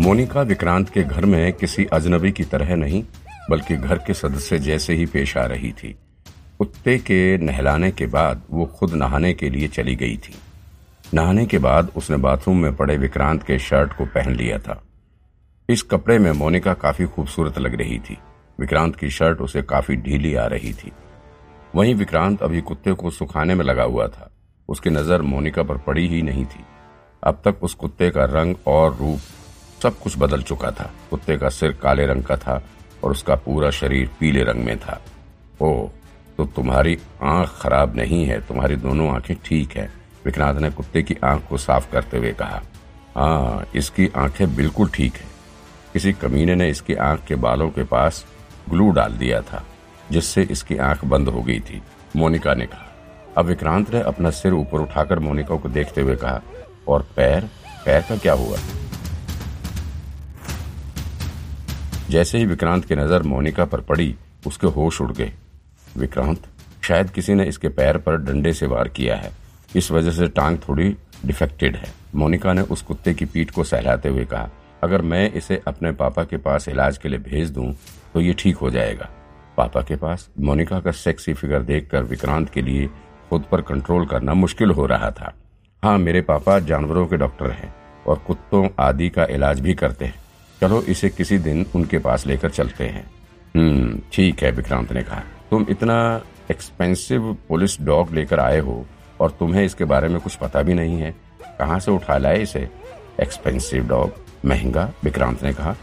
मोनिका विक्रांत के घर में किसी अजनबी की तरह नहीं, बल्कि घर के सदस्य जैसे ही पेश आ रही थी। कुत्ते के नहलाने के बाद वो खुद नहाने के लिए चली गई थी। नहाने के बाद उसने बाथरूम में पड़े विक्रांत के शर्ट को पहन लिया था। इस कपड़े में मोनिका काफ़ी खूबसूरत लग रही थी। विक्रांत की शर्ट उसे काफ़ी ढीली आ रही थी। वहीं विक्रांत अभी कुत्ते को सुखाने में लगा हुआ था। उसकी नज़र मोनिका पर पड़ी ही नहीं थी। अब तक उस कुत्ते का रंग और रूप सब कुछ बदल चुका था। कुत्ते का सिर काले रंग का था और उसका पूरा शरीर पीले रंग में था। ओ तो तुम्हारी आँख खराब नहीं है, तुम्हारी दोनों आँखें ठीक है, विक्रांत ने कुत्ते की आँख को साफ़ करते हुए कहा। हाँ इसकी आँखें बिल्कुल ठीक है। किसी कमीने ने इसकी आँख के बालों के पास ग्लू डाल दिया था, जिससे इसकी आँख बंद हो गई थी, मोनिका ने कहा। अब विक्रांत ने अपना सिर ऊपर उठाकर मोनिका को देखते हुए कहा, और पैर? पैर का क्या हुआ? जैसे ही विक्रांत की नज़र मोनिका पर पड़ी, उसके होश उड़ गए। विक्रांत, शायद किसी ने इसके पैर पर डंडे से वार किया है। इस वजह से टांग थोड़ी डिफेक्टेड है। मोनिका ने उस कुत्ते की पीठ को सहलाते हुए कहा, अगर मैं इसे अपने पापा के पास इलाज के लिए भेज दूँ तो ये ठीक हो जाएगा। पापा के पास? मोनिका का सेक्सी फिगर देखकर विक्रांत के लिए खुद पर कंट्रोल करना मुश्किल हो रहा था। हाँ मेरे पापा जानवरों के डॉक्टर हैं और कुत्तों आदि का इलाज भी करते हैं। चलो इसे किसी दिन उनके पास लेकर चलते हैं। हम्म ठीक है, विक्रांत ने कहा। तुम इतना एक्सपेंसिव पुलिस डॉग लेकर आए हो और तुम्हें इसके बारे में कुछ पता भी नहीं है। कहाँ से उठा लाए इसे? एक्सपेंसिव डॉग महँगा, विक्रांत ने कहा।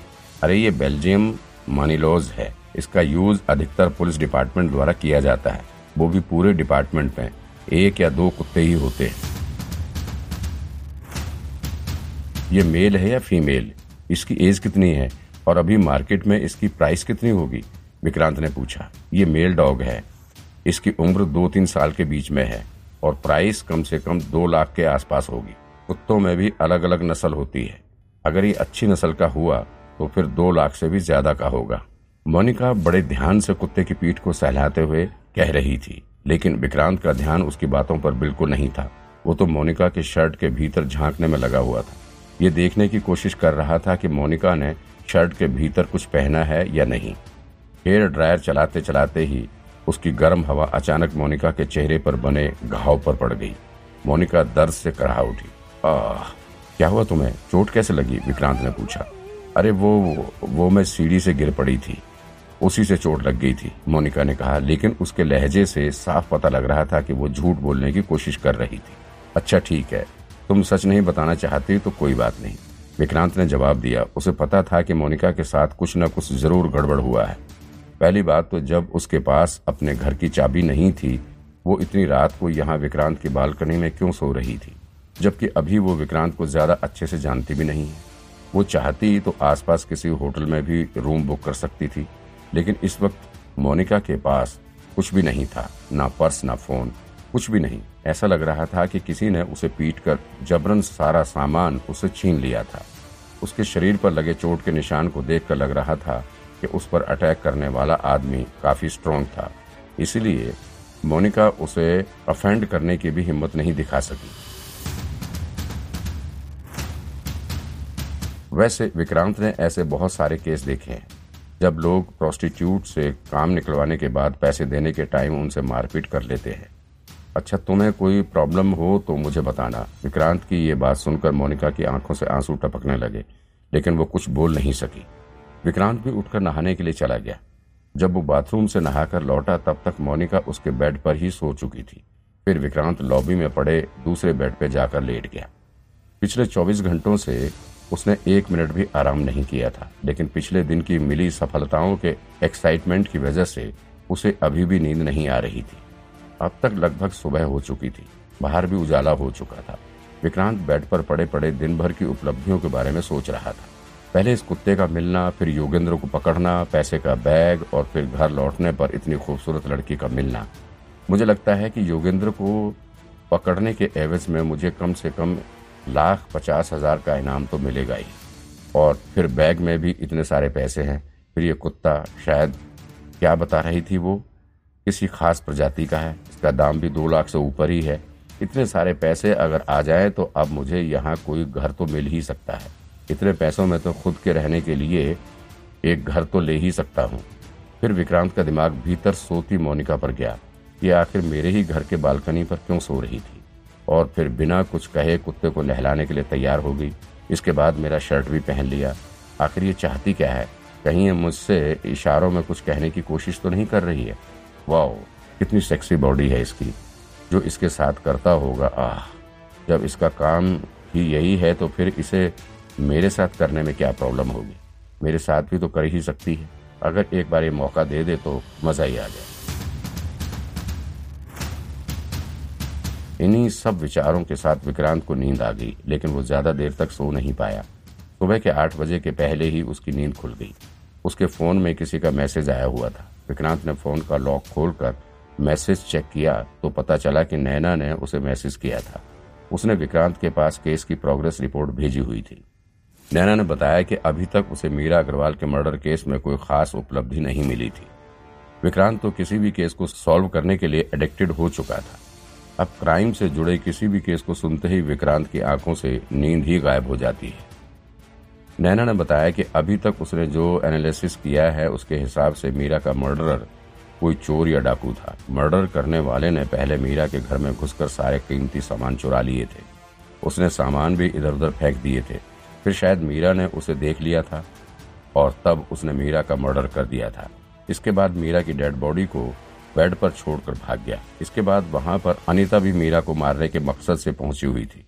अरे, ये बेल्जियम मानीलोज है। इसका यूज़ अधिकतर पुलिस डिपार्टमेंट द्वारा किया जाता है। वो भी पूरे डिपार्टमेंट में। एक या दो कुत्ते ही होते हैं। ये मेल है या फीमेल इसकी एज कितनी है और अभी मार्केट में इसकी प्राइस कितनी होगी? विक्रांत ने पूछा। ये मेल डॉग है। इसकी उम्र दो तीन साल के बीच में है और प्राइस कम से कम दो लाख के आसपास होगी। कुत्तों में भी अलग अलग नस्ल होती है। अगर ये अच्छी नस्ल का हुआ तो फिर दो लाख से भी ज़्यादा का होगा। मोनिका बड़े ध्यान से कुत्ते की पीठ को सहलाते हुए कह रही थी, लेकिन विक्रांत का ध्यान उसकी बातों पर बिल्कुल नहीं था। वो तो मोनिका के शर्ट के भीतर झांकने में लगा हुआ था। ये देखने की कोशिश कर रहा था कि मोनिका ने शर्ट के भीतर कुछ पहना है या नहीं। हेयर ड्रायर चलाते चलाते ही उसकी गर्म हवा अचानक मोनिका के चेहरे पर बने घाव पर पड़ गई। मोनिका दर्द से कराह उठी। आह, क्या हुआ तुम्हें? चोट कैसे लगी? विक्रांत ने पूछा। अरे वो वो मैं सीढ़ी से गिर पड़ी थी। उसी से चोट लग गई थी, मोनिका ने कहा। लेकिन उसके लहजे से साफ़ पता लग रहा था कि वो झूठ बोलने की कोशिश कर रही थी। अच्छा ठीक है। तुम सच नहीं बताना चाहती तो कोई बात नहीं। विक्रांत ने जवाब दिया, उसे पता था कि मोनिका के साथ कुछ न कुछ ज़रूर गड़बड़ हुआ है। पहली बात तो जब उसके पास अपने घर की चाबी नहीं थी, वो इतनी रात को यहाँ विक्रांत की बालकनी में क्यों सो रही थी? जबकि अभी वो विक्रांत को ज़्यादा अच्छे से जानती भी नहीं है। वो चाहती तो आसपास किसी होटल में भी रूम बुक कर सकती थी, लेकिन इस वक्त मोनिका के पास कुछ भी नहीं था, ना पर्स, ना फ़ोन कुछ भी नहीं। ऐसा लग रहा था कि किसी ने उसे पीट कर जबरन सारा सामान उसे छीन लिया था। उसके शरीर पर लगे चोट के निशान को देखकर लग रहा था कि उस पर अटैक करने वाला आदमी काफ़ी स्ट्रांग था। इसलिए मोनिका उसे अफेंड करने की भी हिम्मत नहीं दिखा सकी। वैसे विक्रांत ने ऐसे बहुत सारे केस देखे हैं। जब लोग प्रोस्टिट्यूट से काम निकलवाने के बाद पैसे देने के टाइम उनसे मारपीट कर लेते हैं। अच्छा तुम्हें कोई प्रॉब्लम हो तो मुझे बताना। विक्रांत की ये बात सुनकर मोनिका की आँखों से आँसू टपकने लगे, लेकिन वो कुछ बोल नहीं सकी। विक्रांत भी उठकर नहाने के लिए चला गया। जब वो बाथरूम से नहाकर लौटा, तब तक मोनिका उसके बेड पर ही सो चुकी थी। फिर विक्रांत लॉबी में पड़े दूसरे बेड पर जाकर लेट गया। पिछले 24 घंटों से उसने एक मिनट भी आराम नहीं किया था, लेकिन पिछले दिन की मिली सफलताओं के एक्साइटमेंट की वजह से उसे अभी भी नींद नहीं आ रही थी। अब तक लगभग सुबह हो चुकी थी। बाहर भी उजाला हो चुका था। विक्रांत बेड पर पड़े पड़े दिन भर की उपलब्धियों के बारे में सोच रहा था। पहले इस कुत्ते का मिलना, फिर योगेंद्र को पकड़ना, पैसे का बैग और फिर घर लौटने पर इतनी खूबसूरत लड़की का मिलना। मुझे लगता है कि योगेंद्र को पकड़ने के एवज में मुझे कम से कम लाख पचास हज़ार का इनाम तो मिलेगा ही। और फिर बैग में भी इतने सारे पैसे हैं। फिर ये कुत्ता शायद क्या बता रही थी वो? किसी खास प्रजाति का है। इसका दाम भी दो लाख से ऊपर ही है। इतने सारे पैसे अगर आ जाए तो अब मुझे यहाँ कोई घर तो मिल ही सकता है। इतने पैसों में तो खुद के रहने के लिए एक घर तो ले ही सकता हूँ। फिर विक्रांत का दिमाग भीतर सोती मोनिका पर गया। ये आखिर मेरे ही घर के बालकनी पर क्यों सो रही थी? और फिर बिना कुछ कहे कुत्ते को नहलाने के लिए तैयार हो गई। इसके बाद मेरा शर्ट भी पहन लिया। आखिर ये चाहती क्या है? कहीं मुझसे इशारों में कुछ कहने की कोशिश तो नहीं कर रही है? वाह कितनी सेक्सी बॉडी है इसकी, जो इसके साथ करता होगा। आह, जब इसका काम ही यही है तो फिर इसे मेरे साथ करने में क्या प्रॉब्लम होगी? मेरे साथ भी तो कर ही सकती है। अगर एक बार ये मौका दे दे तो मज़ा ही आ जाए। इन्हीं सब विचारों के साथ विक्रांत को नींद आ गई, लेकिन वो ज़्यादा देर तक सो नहीं पाया। सुबह के आठ बजे के पहले ही उसकी नींद खुल गई। उसके फ़ोन में किसी का मैसेज आया हुआ था। विक्रांत ने फ़ोन का लॉक खोलकर मैसेज चेक किया तो पता चला कि नैना ने उसे मैसेज किया था। उसने विक्रांत के पास केस की प्रोग्रेस रिपोर्ट भेजी हुई थी। नैना ने बताया कि अभी तक उसे मीरा अग्रवाल के मर्डर केस में कोई खास उपलब्धि नहीं मिली थी। विक्रांत तो किसी भी केस को सॉल्व करने के लिए एडिक्टेड हो चुका था। अब क्राइम से जुड़े किसी भी केस को सुनते ही विक्रांत की आँखों से नींद ही गायब हो जाती है। नैना ने बताया कि अभी तक उसने जो एनालिसिस किया है, उसके हिसाब से मीरा का मर्डरर कोई चोर या डाकू था। मर्डर करने वाले ने पहले मीरा के घर में घुसकर सारे कीमती सामान चुरा लिए थे। उसने सामान भी इधर उधर फेंक दिए थे। फिर शायद मीरा ने उसे देख लिया था और तब उसने मीरा का मर्डर कर दिया था। इसके बाद मीरा की डेड बॉडी को बेड पर छोड़कर भाग गया। इसके बाद वहाँ पर अनिता भी मीरा को मारने के मकसद से पहुँची हुई थी।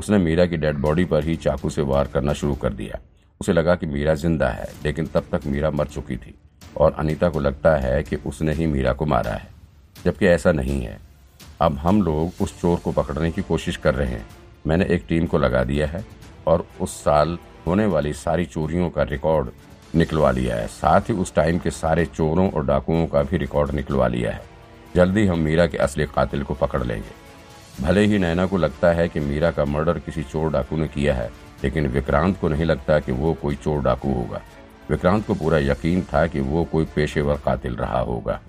उसने मीरा की डेड बॉडी पर ही चाकू से वार करना शुरू कर दिया। उसे लगा कि मीरा ज़िंदा है, लेकिन तब तक मीरा मर चुकी थी, और अनीता को लगता है कि उसने ही मीरा को मारा है, जबकि ऐसा नहीं है। अब हम लोग उस चोर को पकड़ने की कोशिश कर रहे हैं। मैंने एक टीम को लगा दिया है, और उस साल होने वाली सारी चोरियों का रिकॉर्ड निकलवा लिया है। साथ ही उस टाइम के सारे चोरों और डाकुओं का भी रिकॉर्ड निकलवा लिया है। जल्दी हम मीरा के असली कातिल को पकड़ लेंगे। भले ही नैना को लगता है कि मीरा का मर्डर किसी चोर डाकू ने किया है, लेकिन विक्रांत को नहीं लगता कि वो कोई चोर डाकू होगा। विक्रांत को पूरा यकीन था कि वो कोई पेशेवर कातिल रहा होगा।